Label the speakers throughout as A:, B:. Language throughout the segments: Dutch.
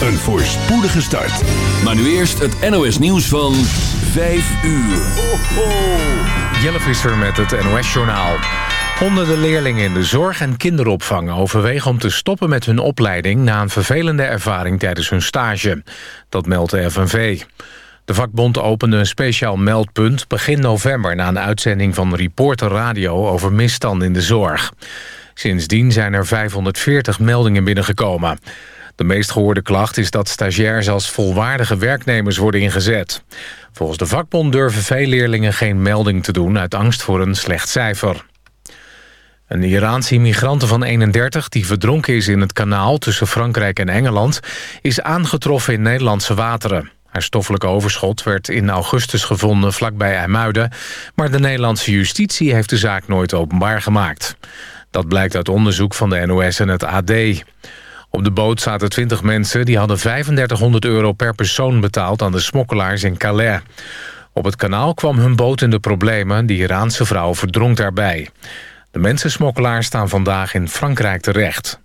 A: een voorspoedige start. Maar nu eerst het NOS nieuws van 5 uur. Ho.
B: Jelle Visser met het NOS-journaal. Honderden leerlingen in de zorg en kinderopvang overwegen om te stoppen met hun opleiding... na een vervelende ervaring tijdens hun stage. Dat meldt de FNV. De vakbond opende een speciaal meldpunt begin november... na een uitzending van Reporter Radio over misstanden in de zorg. Sindsdien zijn er 540 meldingen binnengekomen. De meest gehoorde klacht is dat stagiairs als volwaardige werknemers worden ingezet. Volgens de vakbond durven veel leerlingen geen melding te doen... uit angst voor een slecht cijfer. Een Iraanse immigrante van 31 die verdronken is in het kanaal... tussen Frankrijk en Engeland... is aangetroffen in Nederlandse wateren. Haar stoffelijke overschot werd in augustus gevonden vlakbij IJmuiden... maar de Nederlandse justitie heeft de zaak nooit openbaar gemaakt. Dat blijkt uit onderzoek van de NOS en het AD. Op de boot zaten 20 mensen die hadden 3500 euro per persoon betaald... aan de smokkelaars in Calais. Op het kanaal kwam hun boot in de problemen. Die Iraanse vrouw verdronk daarbij. De mensensmokkelaars staan vandaag in Frankrijk terecht.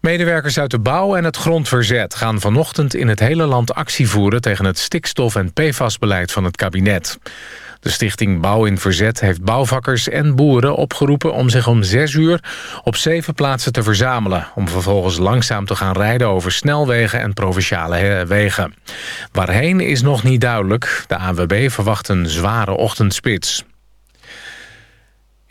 B: Medewerkers uit de bouw en het grondverzet gaan vanochtend in het hele land actie voeren tegen het stikstof- en PFAS-beleid van het kabinet. De stichting Bouw in Verzet heeft bouwvakkers en boeren opgeroepen om zich om zes uur op zeven plaatsen te verzamelen. Om vervolgens langzaam te gaan rijden over snelwegen en provinciale wegen. Waarheen is nog niet duidelijk. De ANWB verwacht een zware ochtendspits.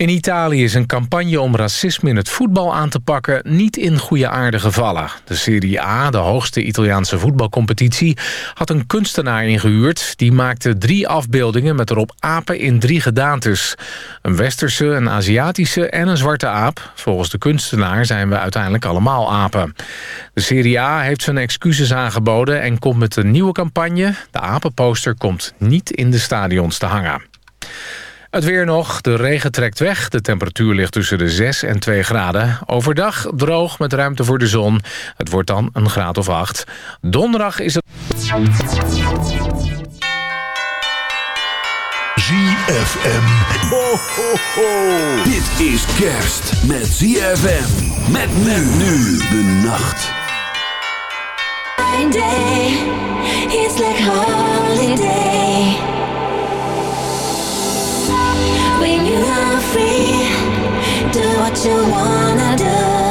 B: In Italië is een campagne om racisme in het voetbal aan te pakken niet in goede aarde gevallen. De Serie A, de hoogste Italiaanse voetbalcompetitie, had een kunstenaar ingehuurd. Die maakte drie afbeeldingen met erop apen in drie gedaantes. Een westerse, een Aziatische en een zwarte aap. Volgens de kunstenaar zijn we uiteindelijk allemaal apen. De Serie A heeft zijn excuses aangeboden en komt met een nieuwe campagne. De apenposter komt niet in de stadions te hangen. Het weer nog. De regen trekt weg. De temperatuur ligt tussen de 6 en 2 graden. Overdag droog met ruimte voor de zon. Het wordt dan een graad of 8. Donderdag is het...
A: ZFM. Ho, ho, ho. Dit is kerst met ZFM. Met men nu de nacht.
C: Day, it's like holiday. Free, do what you wanna do.